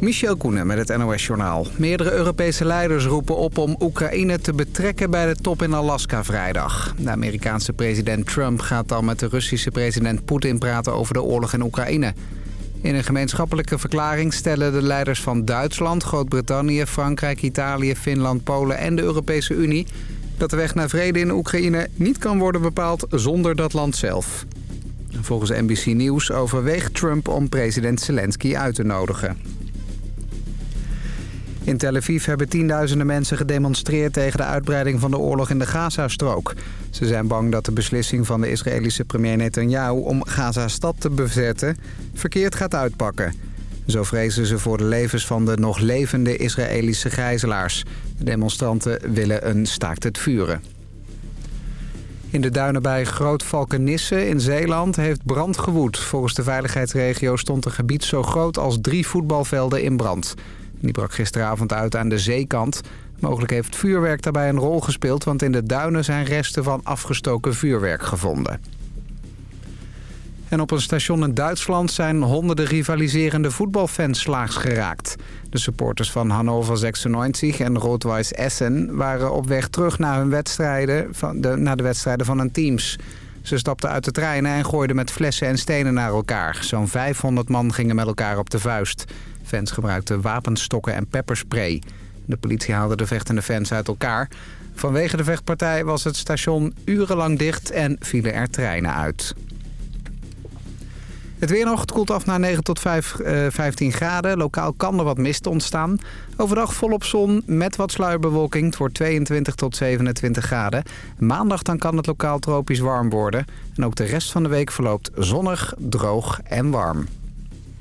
Michel Koenen met het NOS-journaal. Meerdere Europese leiders roepen op om Oekraïne te betrekken bij de top in Alaska vrijdag. De Amerikaanse president Trump gaat dan met de Russische president Poetin praten over de oorlog in Oekraïne. In een gemeenschappelijke verklaring stellen de leiders van Duitsland, Groot-Brittannië, Frankrijk, Italië, Finland, Polen en de Europese Unie... dat de weg naar vrede in Oekraïne niet kan worden bepaald zonder dat land zelf. Volgens NBC Nieuws overweegt Trump om president Zelensky uit te nodigen. In Tel Aviv hebben tienduizenden mensen gedemonstreerd tegen de uitbreiding van de oorlog in de Gazastrook. Ze zijn bang dat de beslissing van de Israëlische premier Netanyahu om Gaza-stad te bezetten verkeerd gaat uitpakken. Zo vrezen ze voor de levens van de nog levende Israëlische gijzelaars. De demonstranten willen een staakt het vuren. In de duinen bij Groot Valkenisse in Zeeland heeft brand gewoed. Volgens de veiligheidsregio stond een gebied zo groot als drie voetbalvelden in brand. Die brak gisteravond uit aan de zeekant. Mogelijk heeft vuurwerk daarbij een rol gespeeld... want in de duinen zijn resten van afgestoken vuurwerk gevonden. En op een station in Duitsland zijn honderden rivaliserende voetbalfans slaags geraakt. De supporters van Hannover 96 en Rot-Weiss Essen waren op weg terug naar, hun wedstrijden van de, naar de wedstrijden van hun teams. Ze stapten uit de treinen en gooiden met flessen en stenen naar elkaar. Zo'n 500 man gingen met elkaar op de vuist. Fans gebruikten wapenstokken en pepperspray. De politie haalde de vechtende fans uit elkaar. Vanwege de vechtpartij was het station urenlang dicht en vielen er treinen uit. Het weer nog, koelt af naar 9 tot 5, uh, 15 graden. Lokaal kan er wat mist ontstaan. Overdag volop zon met wat sluierbewolking. Het wordt 22 tot 27 graden. Maandag dan kan het lokaal tropisch warm worden. En ook de rest van de week verloopt zonnig, droog en warm.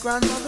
Grandmother?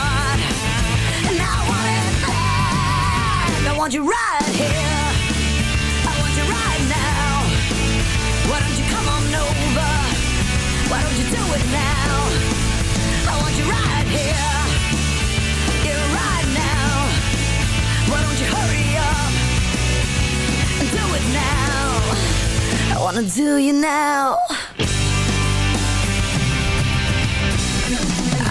wanna do you now.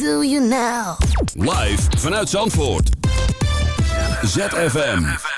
Do you now. Live vanuit Zandvoort. ZFM.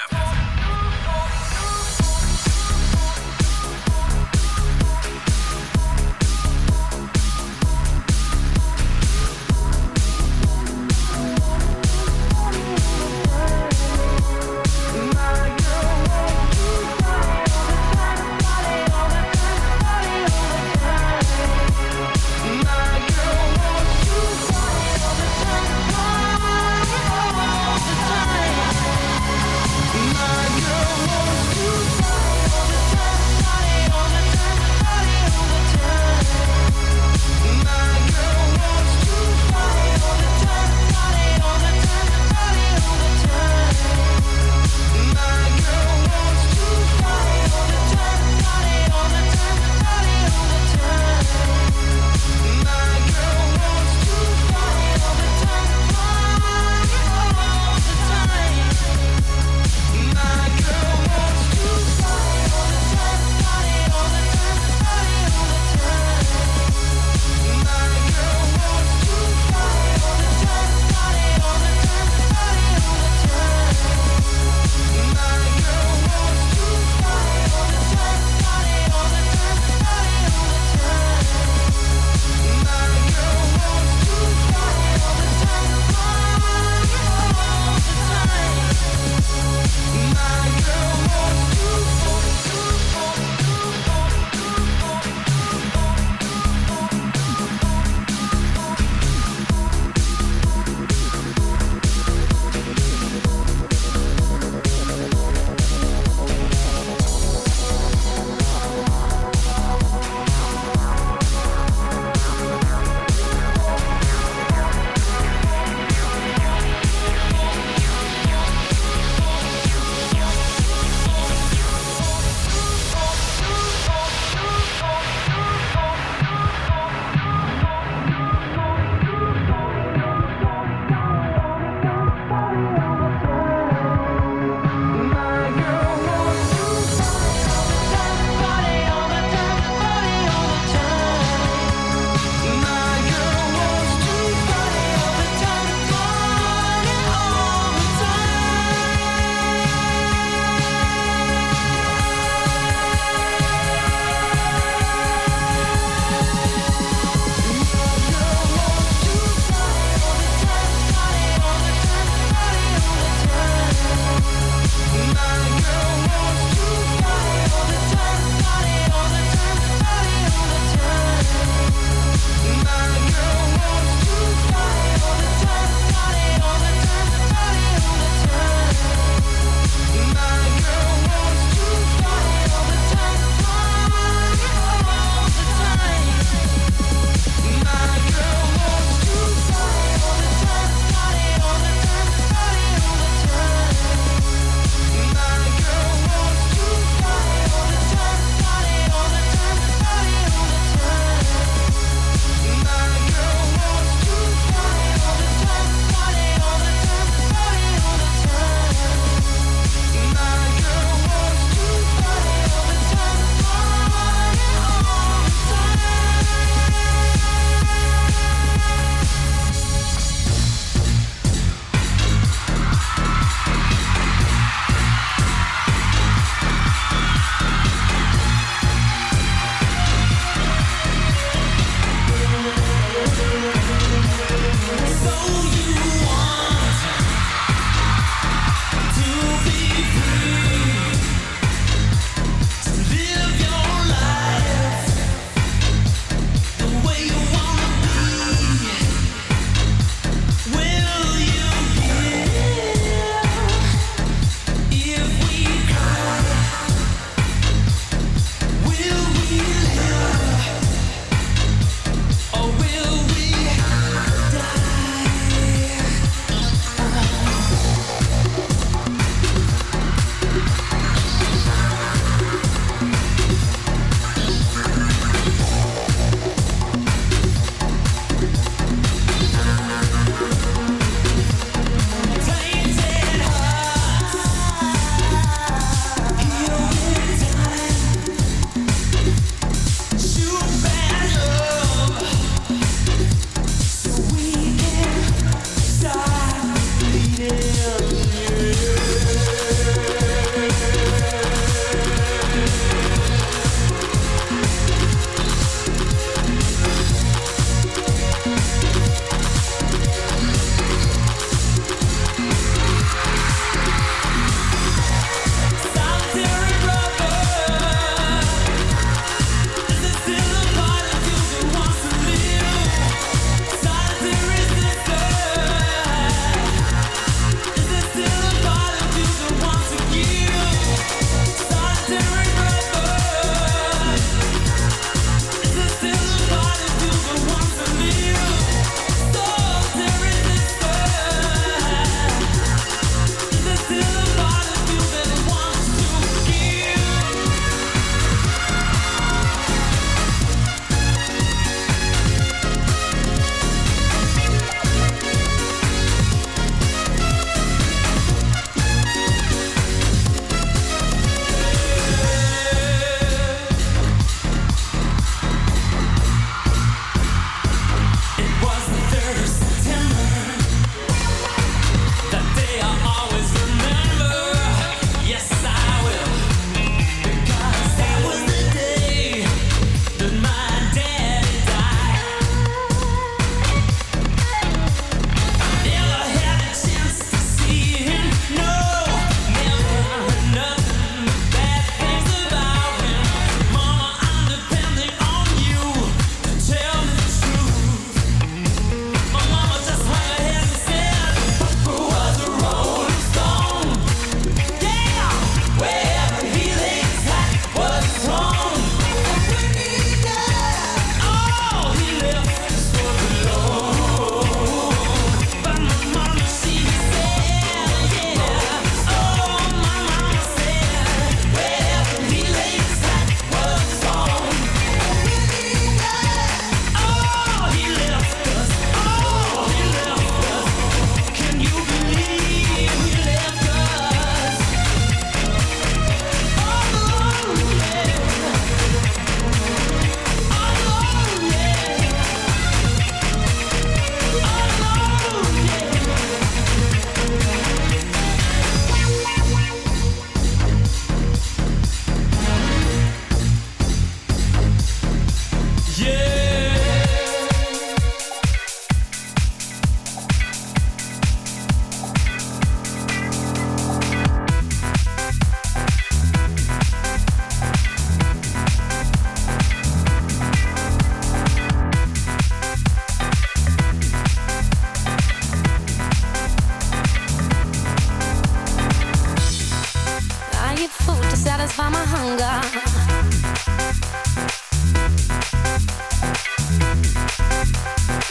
satisfy my hunger.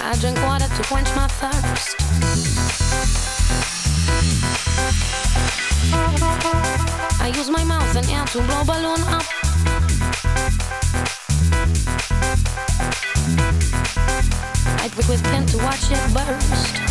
I drink water to quench my thirst. I use my mouth and air to blow balloon up. I prick with pen to watch it burst.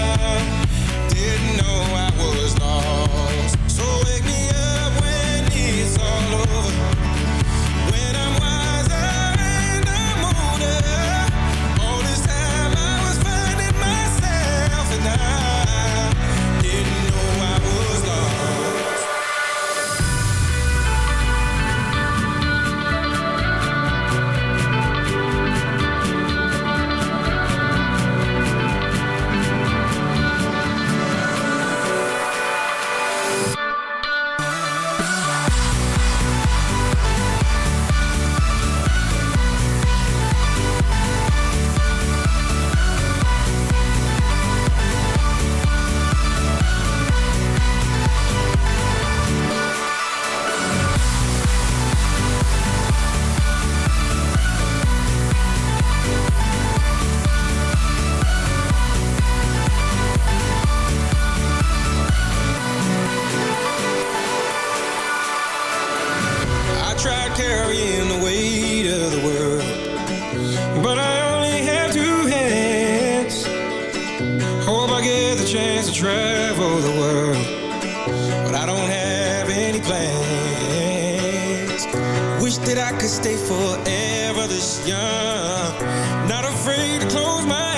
Wish that I could stay forever this young. Not afraid to close my eyes.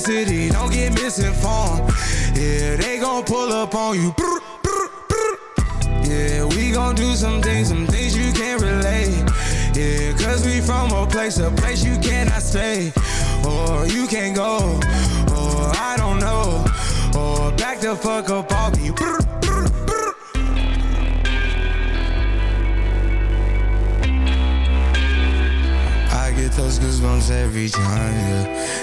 City, don't get misinformed. Yeah, they gon' pull up on you. Brr, brr, brr. Yeah, we gon' do some things, some things you can't relate. Yeah, cause we from a place, a place you cannot stay. Or you can't go, or I don't know. Or back the fuck up me. Brr, brr, brr. I get those goosebumps every time, yeah.